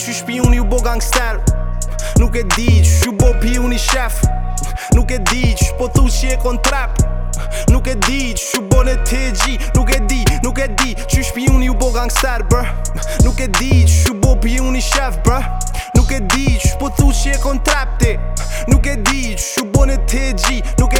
që shpion ju bo gangster Nuk e di që ju bo pion i shef Nuk e di që po thu që e kon trap Nuk e di që ju bo në TG Nuk e di, nuk e di që shpion ju bo gangster bruh Nuk e di që ju bo pion i shef bruh Nuk e di që po thu që e kon trap ti Nuk e di që ju bo në TG Nuk e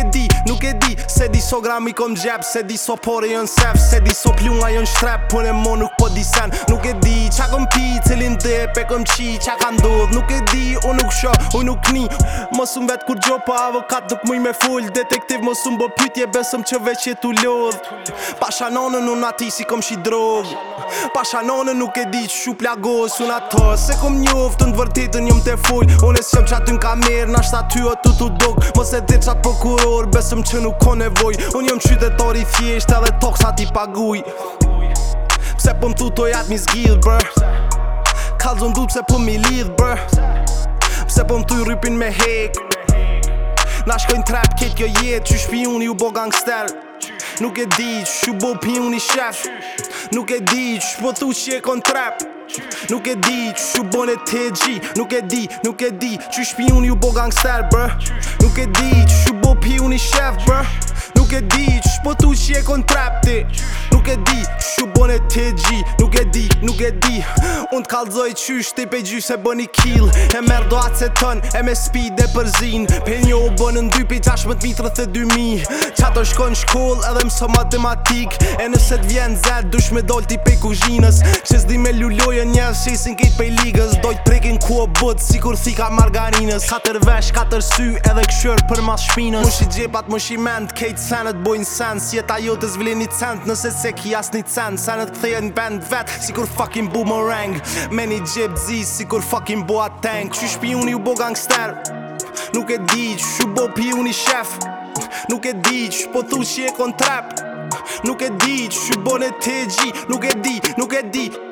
Se di so gram i kom gjep Se di so pori jën sef Se di so plunga jën shtrep Për e mo nuk po disen Nuk e di qa kom pi Cilin dhe pe kom qi Qa ka ndodh Nuk e di unë shoh unë nuk ni mos um vet kur gjo pa avokat duk muj me full detektiv mos um bo pyetje besëm që veq e tu lodh pasha nonën un ati si kom shi drog pasha nonën nuk e di shu plagos un ato se kom njoft un vërtetën jom te full un e sjem çatun kamer na shta ty o tu tu dog mos e di çat prokuror besëm që nuk ko nevoj un jom qytetar i thjesht edhe toksat i paguj Pse pëm po tu to jatë mi zgjith, brë Kalë zonë dupë se pëm po i lidh, brë se po mtu rypin me hek Na shkojn trap kit kjo jet që shpi uni u bo gangster Nuk e di që shu bo pi uni shef Nuk e di që shpo thu që e kon trap Nuk e di që shu bo në gji Nuk e di, nuk e di që shpi uni u bo gangster bro. Nuk e di që shu bo pi uni shef Nuk e di që shpo thu që e kon trap ti Nuk e di mone të gji Nuk e di, nuk e di Unë t'kallzoj qysh, t'i pe gjysh se bëni kill E merë do atë se tën, e me speed e përzin Pe një u bënë në dy pi qash më t'mitrë dy mi shko në shkoll edhe mëso matematik E nëse t'vjen zed, dush me dolti t'i pe kuzhinës Që s'di me e njës që i sin pe ligës Doj t'prekin ku o bët, si kur thika ka margarinës Katër vesh, katër sy, edhe këshër për mas shpinës Mëshi gjepat, mëshi mend, kejt senet, bojnë sen Si e ta jotës vilin cent, nëse se ki as Kanët këthejë në band vetë Si kur fucking boomerang Me një gjep zi Si kur fucking boa tank Që shpi unë ju bo gangster Nuk e di që shu bo pi unë i shef Nuk e di që po thu që e kontrap Nuk e di që shu bo në të Nuk e di, nuk e di